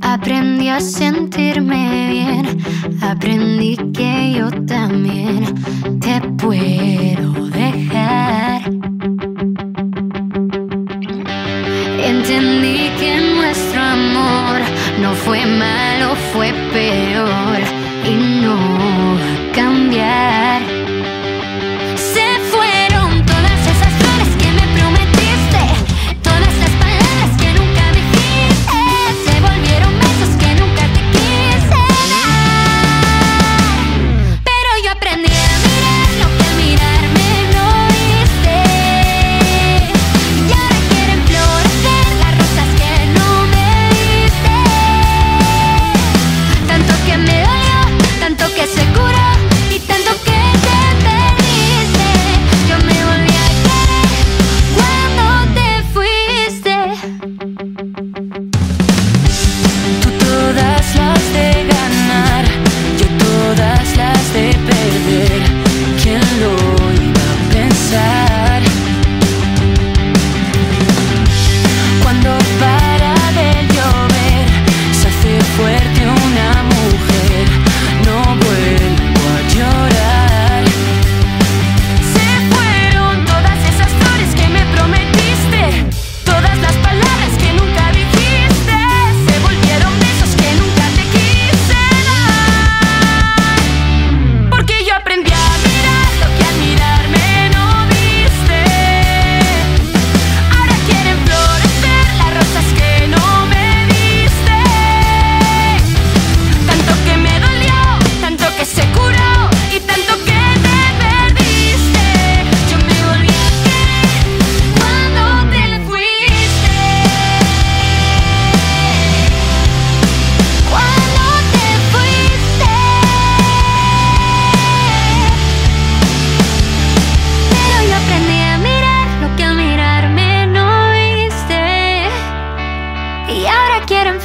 Aprendí a sentirme bien, aprendí que yo también te puedo dejar. Entendí que nuestro amor no fue malo, fue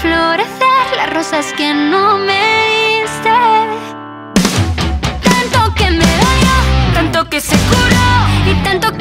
florecer las rosas que no me diste. Tanto que me dañó, tanto que se curó y tanto que